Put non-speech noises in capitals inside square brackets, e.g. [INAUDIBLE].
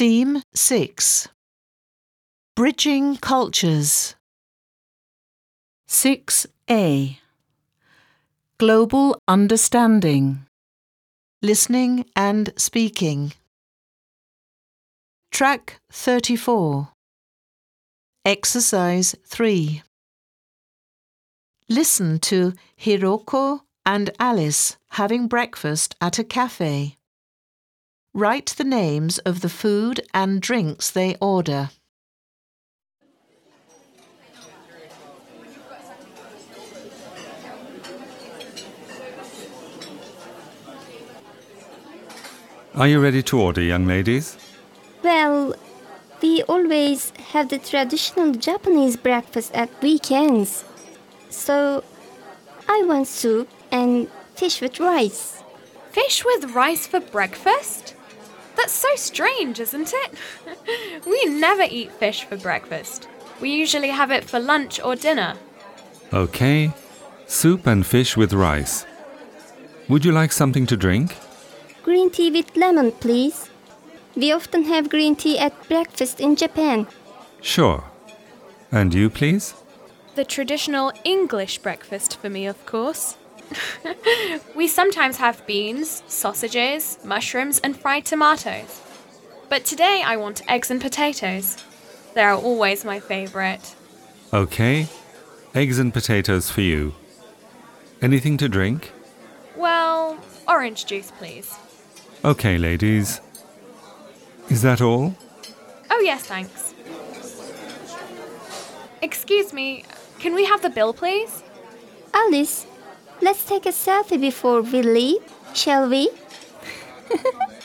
Theme 6 Bridging Cultures. 6a Global Understanding. Listening and Speaking. Track 34 Exercise 3 Listen to Hiroko and Alice having breakfast at a cafe. Write the names of the food and drinks they order. Are you ready to order, young ladies? Well, we always have the traditional Japanese breakfast at weekends. So, I want soup and fish with rice. Fish with rice for breakfast? That's so strange, isn't it? [LAUGHS] we never eat fish for breakfast. We usually have it for lunch or dinner. Okay. Soup and fish with rice. Would you like something to drink? Green tea with lemon, please. We often have green tea at breakfast in Japan. Sure. And you, please? The traditional English breakfast for me, of course. [LAUGHS] we sometimes have beans, sausages, mushrooms, and fried tomatoes. But today I want eggs and potatoes. They are always my favourite. Okay. Eggs and potatoes for you. Anything to drink? Well, orange juice, please. Okay, ladies. Is that all? Oh, yes, thanks. Excuse me, can we have the bill, please? Alice, let's take a selfie before we leave, shall we? [LAUGHS]